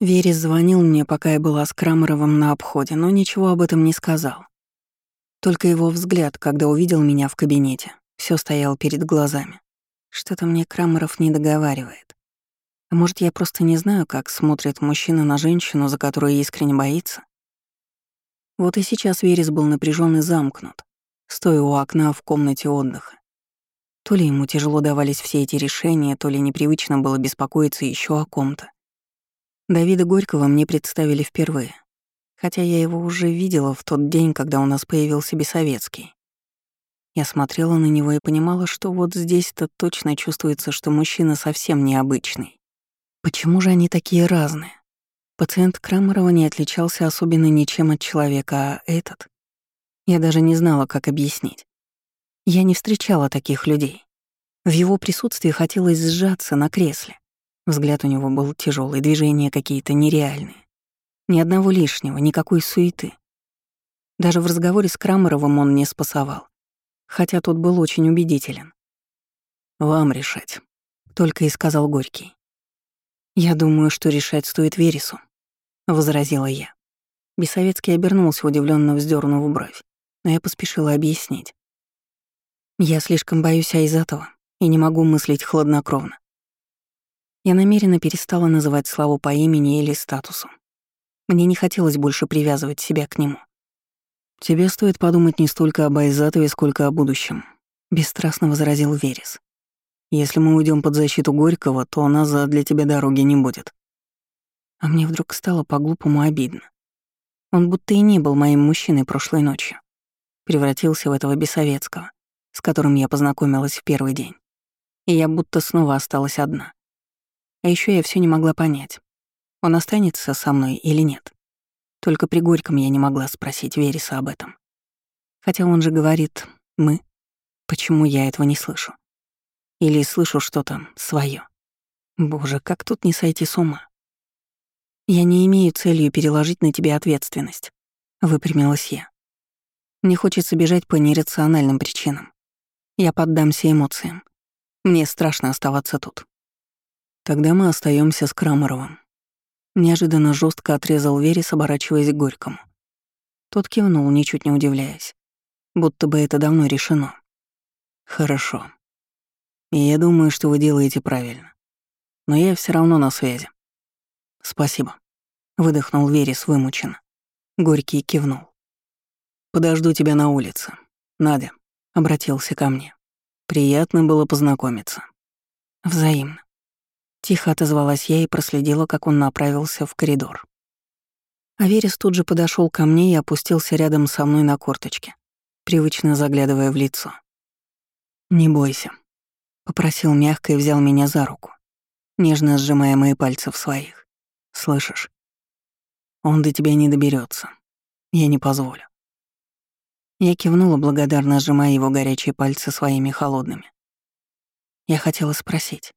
Верес звонил мне, пока я была с Крамеровым на обходе, но ничего об этом не сказал. Только его взгляд, когда увидел меня в кабинете, все стоял перед глазами. Что-то мне Крамеров не договаривает. А может, я просто не знаю, как смотрит мужчина на женщину, за которую искренне боится? Вот и сейчас Верес был напряжен и замкнут, стоя у окна в комнате отдыха. То ли ему тяжело давались все эти решения, то ли непривычно было беспокоиться еще о ком-то. Давида Горького мне представили впервые, хотя я его уже видела в тот день, когда у нас появился Бесоветский. Я смотрела на него и понимала, что вот здесь-то точно чувствуется, что мужчина совсем необычный. Почему же они такие разные? Пациент Крамерова не отличался особенно ничем от человека, а этот... Я даже не знала, как объяснить. Я не встречала таких людей. В его присутствии хотелось сжаться на кресле. Взгляд у него был тяжелый, движения какие-то нереальные. Ни одного лишнего, никакой суеты. Даже в разговоре с Крамеровым он не спасовал, хотя тот был очень убедителен. «Вам решать», — только и сказал Горький. «Я думаю, что решать стоит Вересу», — возразила я. Бесовецкий обернулся, удивленно вздернув бровь, но я поспешила объяснить. Я слишком боюсь Айзатова и не могу мыслить хладнокровно. Я намеренно перестала называть Славу по имени или статусу. Мне не хотелось больше привязывать себя к нему. «Тебе стоит подумать не столько об Айзатове, сколько о будущем», — бесстрастно возразил Верес. «Если мы уйдем под защиту Горького, то назад для тебя дороги не будет». А мне вдруг стало по-глупому обидно. Он будто и не был моим мужчиной прошлой ночью. Превратился в этого бессоветского с которым я познакомилась в первый день. И я будто снова осталась одна. А еще я все не могла понять, он останется со мной или нет. Только при Горьком я не могла спросить Вереса об этом. Хотя он же говорит «мы». Почему я этого не слышу? Или слышу что-то свое? Боже, как тут не сойти с ума? Я не имею целью переложить на тебя ответственность. Выпрямилась я. Мне хочется бежать по нерациональным причинам. Я поддамся эмоциям. Мне страшно оставаться тут. Тогда мы остаемся с Крамаровым. Неожиданно жестко отрезал Верес, оборачиваясь к Горькому. Тот кивнул, ничуть не удивляясь. Будто бы это давно решено. Хорошо. И я думаю, что вы делаете правильно. Но я все равно на связи. Спасибо. Выдохнул Верес вымученно. Горький кивнул. Подожду тебя на улице. Надя обратился ко мне. Приятно было познакомиться. Взаимно. Тихо отозвалась я и проследила, как он направился в коридор. Аверис тут же подошел ко мне и опустился рядом со мной на корточке, привычно заглядывая в лицо. «Не бойся», — попросил мягко и взял меня за руку, нежно сжимая мои пальцы в своих. «Слышишь? Он до тебя не доберется. Я не позволю. Я кивнула, благодарно сжимая его горячие пальцы своими холодными. Я хотела спросить.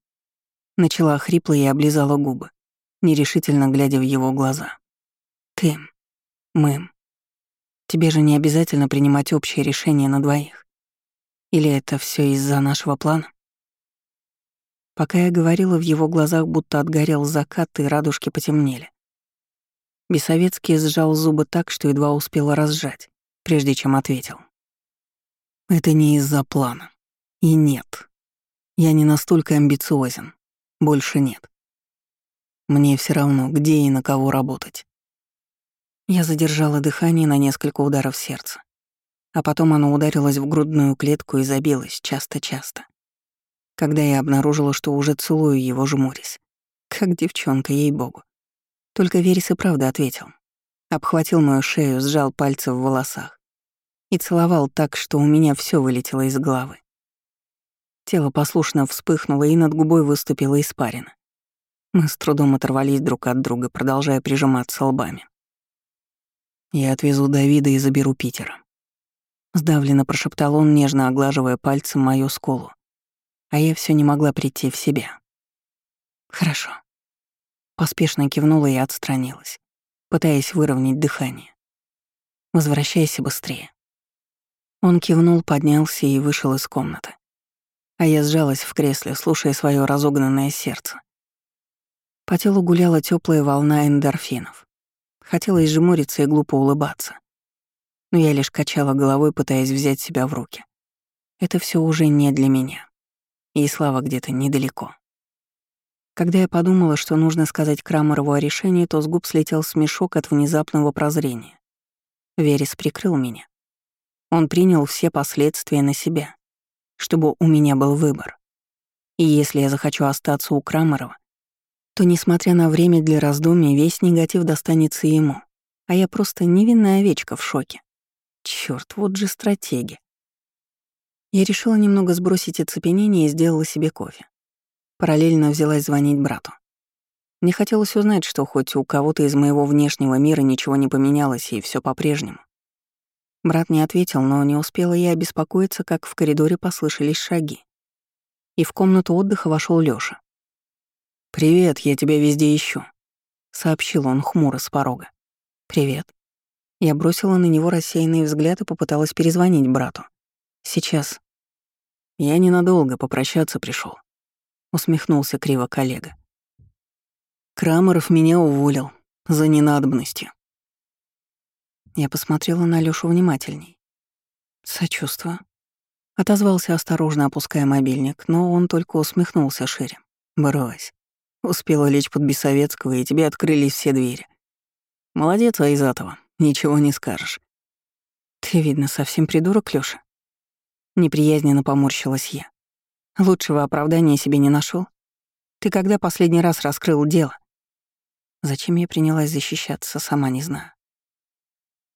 Начала хрипло и облизала губы, нерешительно глядя в его глаза. «Ты, мы, тебе же не обязательно принимать общее решение на двоих. Или это все из-за нашего плана?» Пока я говорила, в его глазах будто отгорел закат, и радужки потемнели. Бесовецкий сжал зубы так, что едва успела разжать прежде чем ответил. Это не из-за плана. И нет. Я не настолько амбициозен. Больше нет. Мне все равно, где и на кого работать. Я задержала дыхание на несколько ударов сердца. А потом оно ударилось в грудную клетку и забилось часто-часто. Когда я обнаружила, что уже целую его, жмурясь. Как девчонка, ей-богу. Только Верес и правда ответил обхватил мою шею, сжал пальцы в волосах и целовал так, что у меня все вылетело из головы. Тело послушно вспыхнуло, и над губой выступила испарина. Мы с трудом оторвались друг от друга, продолжая прижиматься лбами. «Я отвезу Давида и заберу Питера», — сдавленно прошептал он, нежно оглаживая пальцем мою скулу. А я все не могла прийти в себя. «Хорошо». Поспешно кивнула и отстранилась пытаясь выровнять дыхание. «Возвращайся быстрее». Он кивнул, поднялся и вышел из комнаты. А я сжалась в кресле, слушая свое разогнанное сердце. По телу гуляла теплая волна эндорфинов. Хотелось жмуриться и глупо улыбаться. Но я лишь качала головой, пытаясь взять себя в руки. Это все уже не для меня. И слава где-то недалеко. Когда я подумала, что нужно сказать Крамарову о решении, то с губ слетел смешок от внезапного прозрения. Верес прикрыл меня. Он принял все последствия на себя, чтобы у меня был выбор. И если я захочу остаться у Крамарова, то, несмотря на время для раздумий, весь негатив достанется ему, а я просто невинная овечка в шоке. Черт, вот же стратегия. Я решила немного сбросить оцепенение и сделала себе кофе. Параллельно взялась звонить брату. Мне хотелось узнать, что хоть у кого-то из моего внешнего мира ничего не поменялось и все по-прежнему. Брат не ответил, но не успела я обеспокоиться, как в коридоре послышались шаги. И в комнату отдыха вошел Лёша. «Привет, я тебя везде ищу», — сообщил он хмуро с порога. «Привет». Я бросила на него рассеянный взгляд и попыталась перезвонить брату. «Сейчас». «Я ненадолго попрощаться пришел усмехнулся криво коллега. Крамеров меня уволил за ненадобностью. Я посмотрела на Лёшу внимательней. Сочувствую. Отозвался осторожно, опуская мобильник, но он только усмехнулся шире. Брось. Успела лечь под Бессоветского, и тебе открылись все двери. Молодец, а из этого ничего не скажешь. Ты, видно, совсем придурок, Лёша. Неприязненно поморщилась я. Лучшего оправдания себе не нашел. Ты когда последний раз раскрыл дело? Зачем я принялась защищаться, сама не знаю.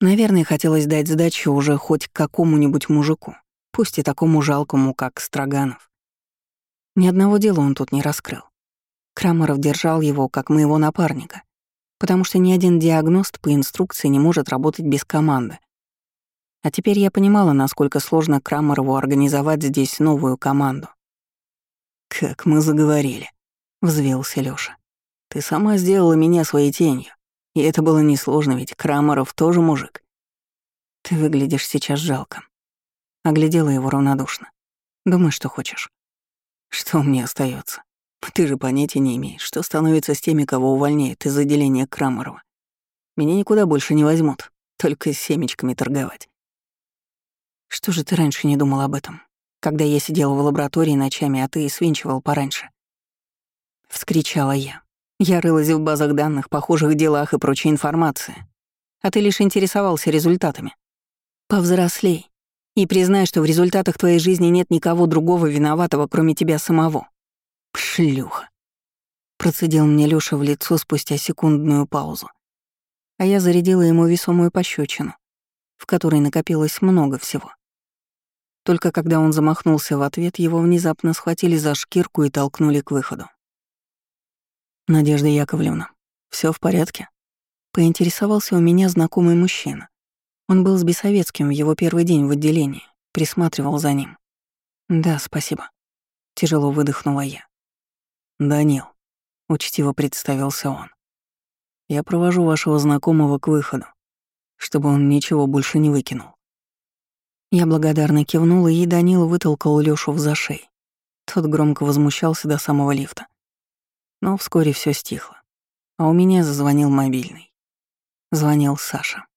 Наверное, хотелось дать сдачу уже хоть какому-нибудь мужику, пусть и такому жалкому, как Строганов. Ни одного дела он тут не раскрыл. Крамаров держал его как моего напарника, потому что ни один диагност по инструкции не может работать без команды. А теперь я понимала, насколько сложно Крамарову организовать здесь новую команду. «Как мы заговорили», — взвился Лёша. «Ты сама сделала меня своей тенью. И это было несложно, ведь Крамаров тоже мужик». «Ты выглядишь сейчас жалко». Оглядела его равнодушно. «Думай, что хочешь». «Что мне остается? Ты же понятия не имеешь, что становится с теми, кого увольняют из отделения Крамарова. Меня никуда больше не возьмут, только с семечками торговать». «Что же ты раньше не думал об этом?» когда я сидела в лаборатории ночами, а ты свинчивал пораньше. Вскричала я. Я рылась в базах данных, похожих делах и прочей информации. А ты лишь интересовался результатами. Повзрослей. И признай, что в результатах твоей жизни нет никого другого виноватого, кроме тебя самого. Шлюха. Процедил мне Лёша в лицо спустя секундную паузу. А я зарядила ему весомую пощечину, в которой накопилось много всего. Только когда он замахнулся в ответ, его внезапно схватили за шкирку и толкнули к выходу. «Надежда Яковлевна, все в порядке?» Поинтересовался у меня знакомый мужчина. Он был с Бесовецким в его первый день в отделении, присматривал за ним. «Да, спасибо». Тяжело выдохнула я. «Данил», — учтиво представился он. «Я провожу вашего знакомого к выходу, чтобы он ничего больше не выкинул». Я благодарно кивнула, и Данил вытолкал Лёшу в зашей. Тот громко возмущался до самого лифта. Но вскоре все стихло. А у меня зазвонил мобильный. Звонил Саша.